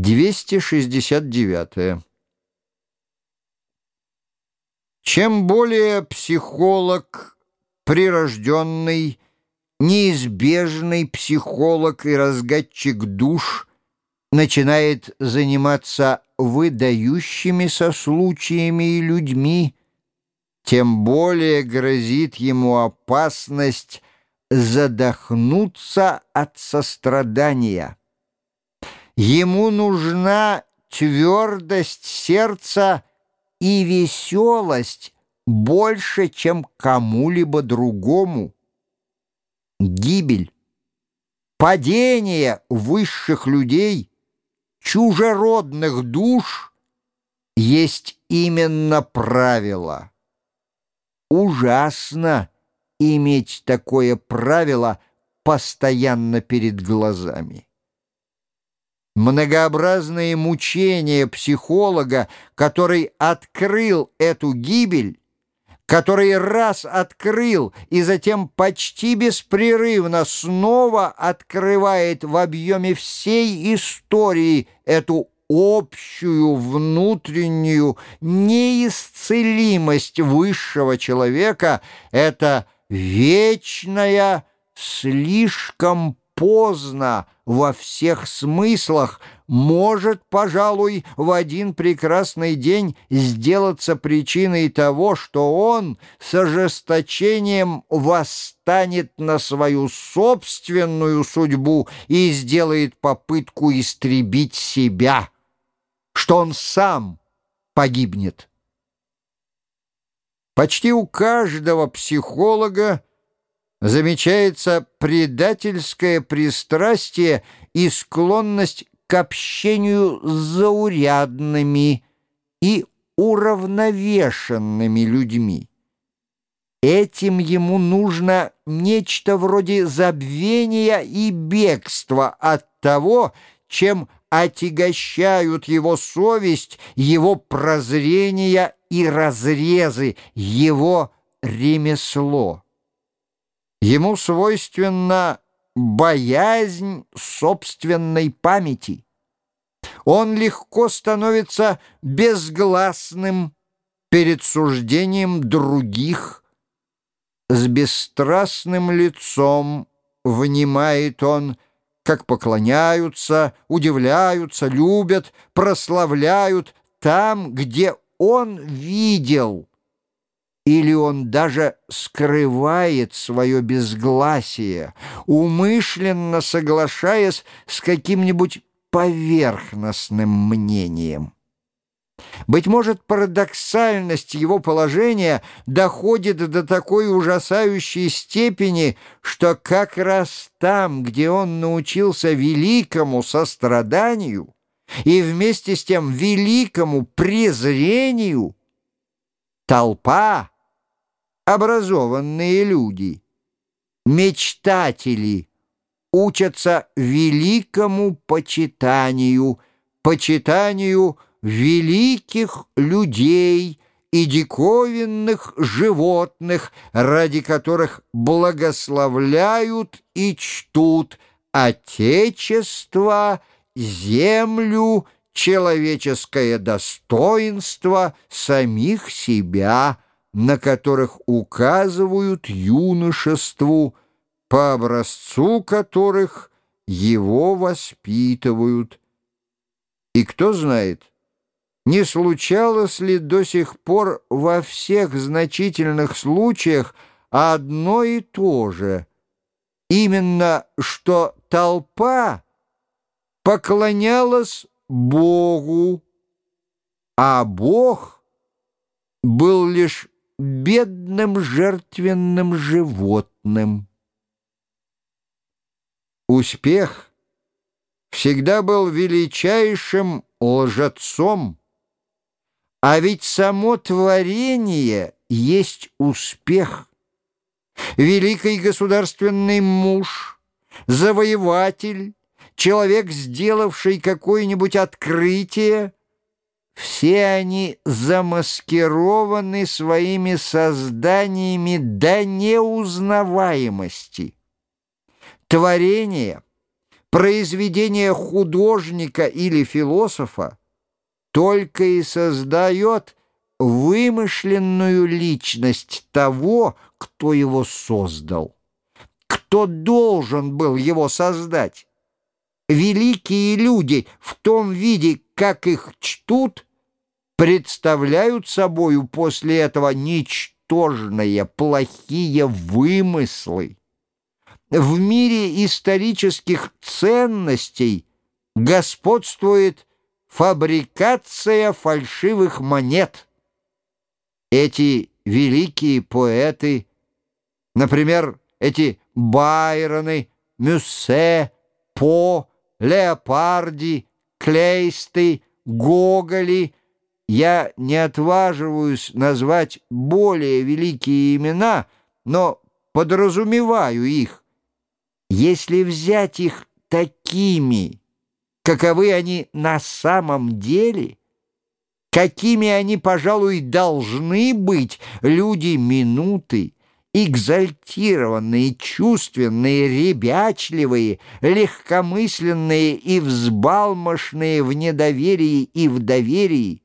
269. Чем более психолог прирожденный, неизбежный психолог и разгадчик душ начинает заниматься выдающимися случаями и людьми, тем более грозит ему опасность задохнуться от сострадания. Ему нужна твердость сердца и веселость больше, чем кому-либо другому. Гибель, падение высших людей, чужеродных душ есть именно правило. Ужасно иметь такое правило постоянно перед глазами. Многообразные мучения психолога, который открыл эту гибель, который раз открыл и затем почти беспрерывно снова открывает в объеме всей истории эту общую внутреннюю неисцелимость высшего человека, это вечная, слишком поздно во всех смыслах может, пожалуй, в один прекрасный день сделаться причиной того, что он с ожесточением восстанет на свою собственную судьбу и сделает попытку истребить себя, что он сам погибнет. Почти у каждого психолога замечается предательское пристрастие и склонность к общению с заурядными и уравновешенными людьми. Этим ему нужно нечто вроде забвения и бегства от того, чем отягощают его совесть, его прозрения и разрезы, его ремесло. Ему свойственна боязнь собственной памяти. Он легко становится безгласным перед суждением других. С бесстрастным лицом внимает он, как поклоняются, удивляются, любят, прославляют там, где он видел — или он даже скрывает свое безгласие, умышленно соглашаясь с каким-нибудь поверхностным мнением. Быть может, парадоксальность его положения доходит до такой ужасающей степени, что как раз там, где он научился великому состраданию и вместе с тем великому презрению, толпа — образованные люди, мечтатели, учатся великому почитанию, почитанию великих людей и диковинных животных, ради которых благословляют и чтут Отечество, землю, человеческое достоинство самих себя – на которых указывают юношеству, по образцу которых его воспитывают. И кто знает, не случалось ли до сих пор во всех значительных случаях одно и то же, именно что толпа поклонялась Богу, а Бог был лишь бедным жертвенным животным. Успех всегда был величайшим лжецом, а ведь само творение есть успех. Великий государственный муж, завоеватель, человек, сделавший какое-нибудь открытие — все они замаскированы своими созданиями до неузнаваемости. Творение произведение художника или философа только и создает вымышленную личность того, кто его создал, кто должен был его создать. Великие люди в том виде, как их чтут, представляют собою после этого ничтожные, плохие вымыслы. В мире исторических ценностей господствует фабрикация фальшивых монет. Эти великие поэты, например, эти Байроны, Мюссе, По, Леопарди, Клейсты, Гоголи, я не отваживаюсь назвать более великие имена, но подразумеваю их. Если взять их такими, каковы они на самом деле, какими они, пожалуй, должны быть, люди минуты, экзальтированные, чувственные, ребячливые, легкомысленные и взбалмошные в недоверии и в доверии,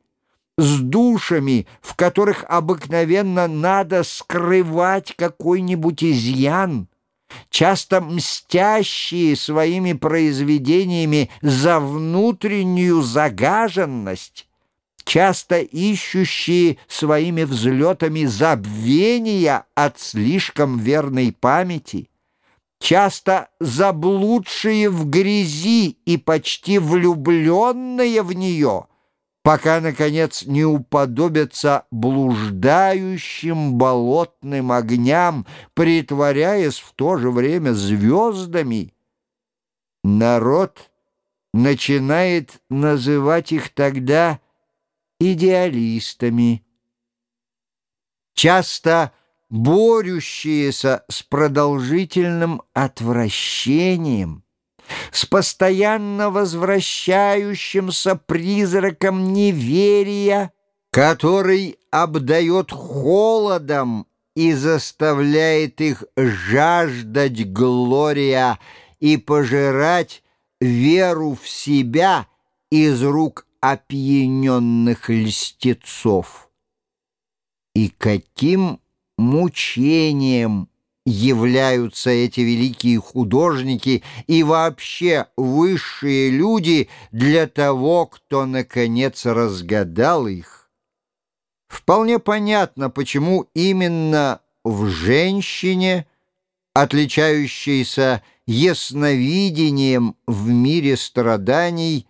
с душами, в которых обыкновенно надо скрывать какой-нибудь изъян, часто мстящие своими произведениями за внутреннюю загаженность, часто ищущие своими взлетами забвения от слишком верной памяти, часто заблудшие в грязи и почти влюбленные в нее — пока, наконец, не уподобятся блуждающим болотным огням, притворяясь в то же время звездами. Народ начинает называть их тогда идеалистами. Часто борющиеся с продолжительным отвращением, с постоянно возвращающимся призраком неверия, который обдает холодом и заставляет их жаждать глория и пожирать веру в себя из рук опьяненных льстецов. И каким мучением являются эти великие художники и вообще высшие люди для того, кто, наконец, разгадал их. Вполне понятно, почему именно в женщине, отличающейся ясновидением в мире страданий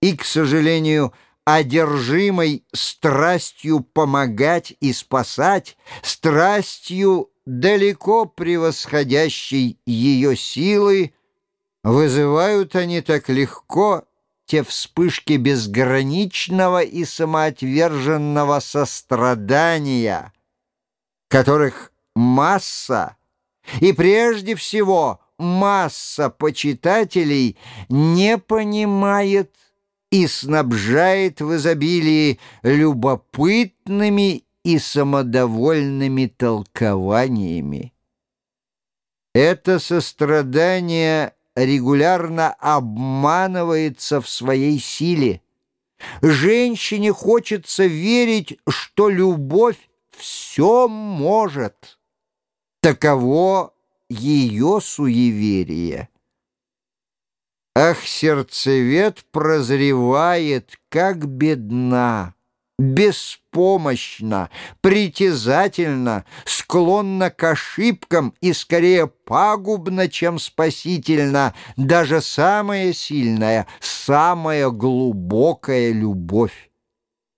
и, к сожалению, одержимой страстью помогать и спасать, страстью далеко превосходящей ее силы, вызывают они так легко те вспышки безграничного и самоотверженного сострадания, которых масса, и прежде всего масса почитателей не понимает и снабжает в изобилии любопытными и самодовольными толкованиями. Это сострадание регулярно обманывается в своей силе. Женщине хочется верить, что любовь все может. Таково ее суеверие. Ах, сердцевед прозревает, как бедна беспомощна, притязательна, склонна к ошибкам и скорее пагубна, чем спасительна, даже самая сильная, самая глубокая любовь.